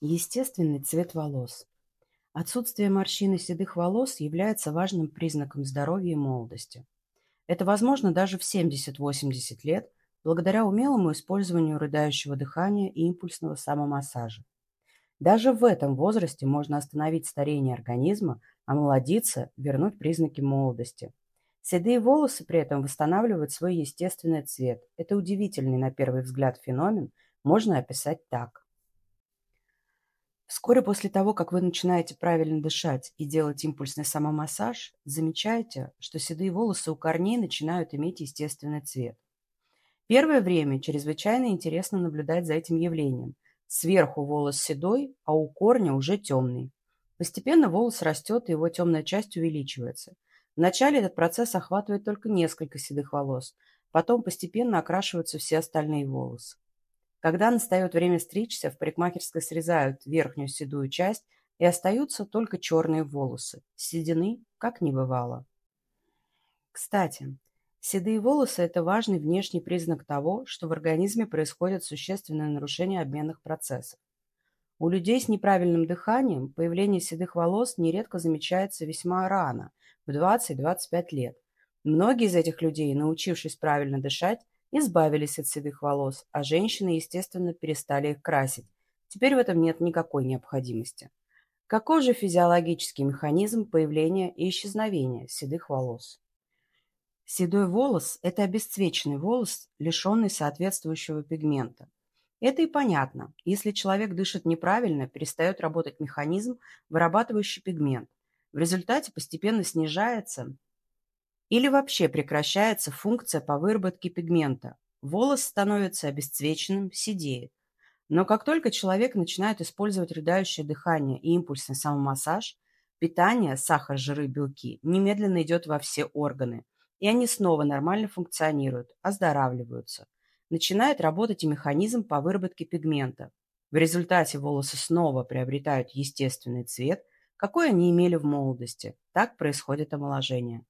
Естественный цвет волос. Отсутствие морщин и седых волос является важным признаком здоровья и молодости. Это возможно даже в 70-80 лет благодаря умелому использованию рыдающего дыхания и импульсного самомассажа. Даже в этом возрасте можно остановить старение организма, омолодиться, вернуть признаки молодости. Седые волосы при этом восстанавливают свой естественный цвет. Это удивительный на первый взгляд феномен, можно описать так. Вскоре после того, как вы начинаете правильно дышать и делать импульсный самомассаж, замечаете, что седые волосы у корней начинают иметь естественный цвет. Первое время чрезвычайно интересно наблюдать за этим явлением. Сверху волос седой, а у корня уже темный. Постепенно волос растет, и его темная часть увеличивается. Вначале этот процесс охватывает только несколько седых волос, потом постепенно окрашиваются все остальные волосы. Когда настает время стричься, в парикмахерской срезают верхнюю седую часть и остаются только черные волосы. Седины как не бывало. Кстати, седые волосы – это важный внешний признак того, что в организме происходит существенное нарушение обменных процессов. У людей с неправильным дыханием появление седых волос нередко замечается весьма рано, в 20-25 лет. Многие из этих людей, научившись правильно дышать, избавились от седых волос, а женщины, естественно, перестали их красить. Теперь в этом нет никакой необходимости. Какой же физиологический механизм появления и исчезновения седых волос? Седой волос – это обесцвеченный волос, лишенный соответствующего пигмента. Это и понятно. Если человек дышит неправильно, перестает работать механизм, вырабатывающий пигмент. В результате постепенно снижается или вообще прекращается функция по выработке пигмента. Волос становится обесцвеченным, сидеет. Но как только человек начинает использовать рыдающее дыхание и импульсный самомассаж, питание, сахар, жиры, белки немедленно идет во все органы, и они снова нормально функционируют, оздоравливаются. Начинает работать и механизм по выработке пигмента. В результате волосы снова приобретают естественный цвет, какой они имели в молодости. Так происходит омоложение.